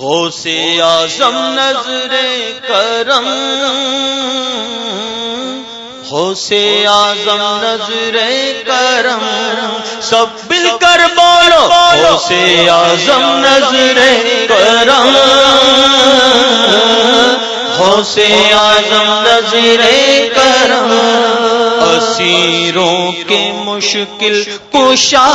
ہو سے آزم نظر کرم، ہو سے آزم نظر کرم، سب مل کر بولو، ہو سے آزم نظر کرم، ہو سے آزم نظر کرم۔ اسیروں کے مشکل کشا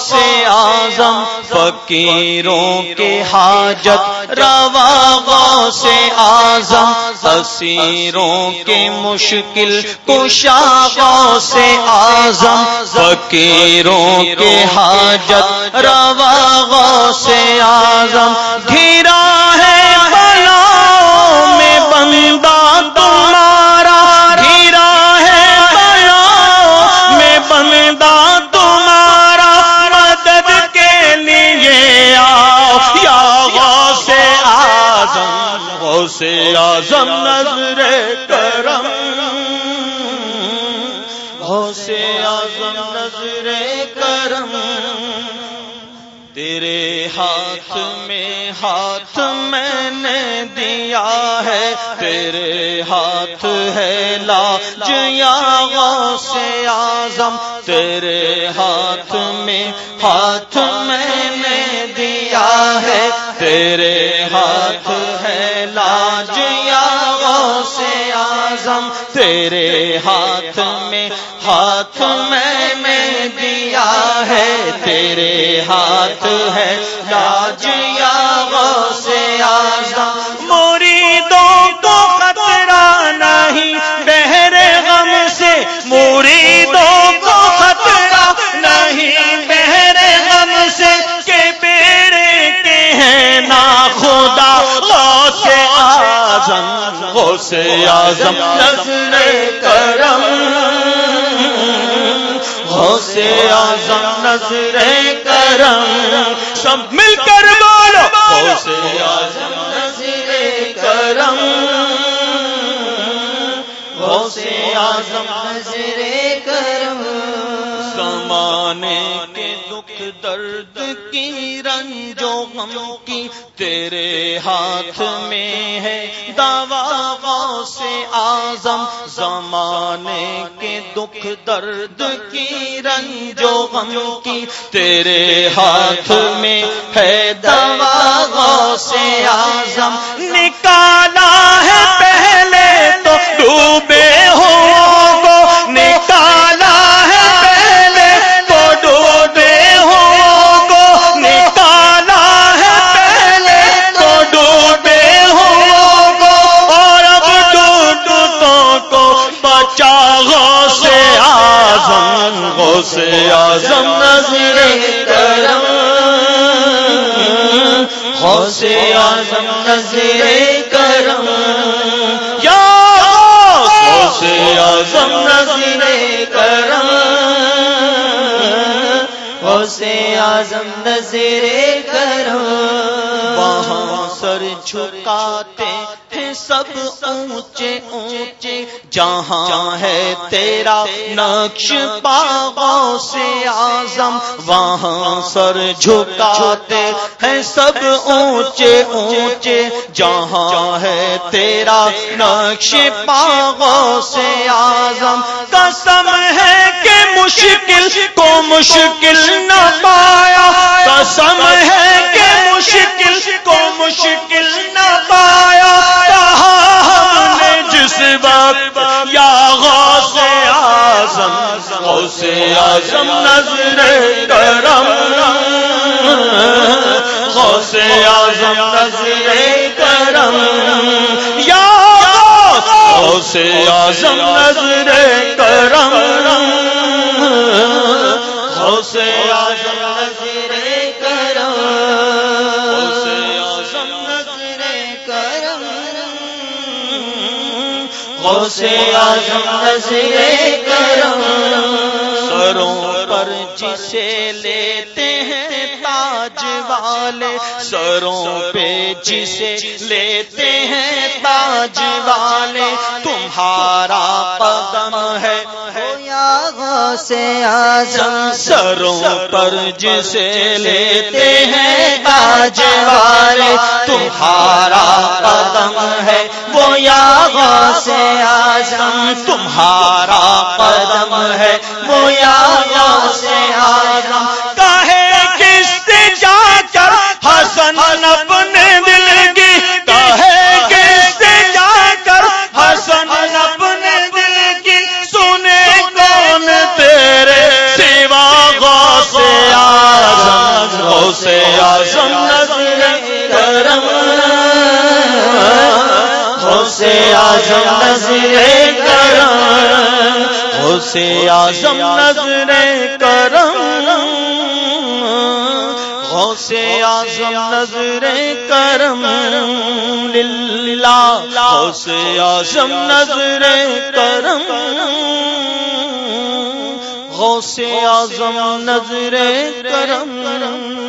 سے آزم فقیروں کے حاجت روا سے آزم اسیروں کے مشکل کشا سے آزم فقیروں کے حاجت روا سے آزم ہو سے نظر کرم، تیرے ہاتھ میں ہاتھ میں نے دیا ہے، تیرے ہاتھ ہے لا جیا سے آزم تیرے ہاتھ میں ہاتھ میں نے دیا ہے، تیرے ہاتھ ہے لاج یا سے آزم تیرے ہاتھ میں ہاتھ میں نے دیا ہے، تیرے ہاتھ ہے۔ لاج یا سے آزم موری دو کو خطرہ نہیں بہرے غم سے۔ موری دو کو خطرہ نہیں بہرے غم سے۔ کے بیڑے کے ہیں نا خدا، غوث آزم غوث آزم نظر کرم۔ غوث آزم نظر کرم سب مل کر زمانے کے دکھ درد کی رنجو غم کی تیرے ہاتھ میں ہے دوا سے آزم زمانے کے دکھ درد کی رنجو غم کی تیرے ہاتھ میں ہے دوا سے آزم نکالا سے آزم نظر کرم گو سے آزم نظر کرم۔ یا گو سے آزم نظر کرم۔ گو سے آزم نظر کرم۔ وہاں سر جھکاتے سب اونچے اونچے، جہاں ہے تیرا نقش پاگوں سے آزم وہاں سر جھکاتے ہیں سب اونچے اونچے، جہاں ہے تیرا نقش پاگوں سے آزم قسم ہے کہ مشکل کو مشکل نہ پایا، قسم ہے جس یا غوث آزم غوث آزم نظر کرم۔ غوث آزم نظر کرم۔ یا غوث آزم نظر غوث آزم نظر کرم۔ سروں پر جسے لیتے ہیں تاج والے سروں پہ جسے لیتے ہیں تاج والے تمہارا قدم ہے۔ سے آزم۔ سروں پر جسے لیتے ہیں تاج والے تمہارا قدم ہے۔ وہ یا آزم تمہارا قدم ہے۔ وہ آزم نظر کرم غوث آزم نظر کرم غوث آزم نظر کرم، للہ غوث آزم نظر کرم غوث آزم نظر کرم۔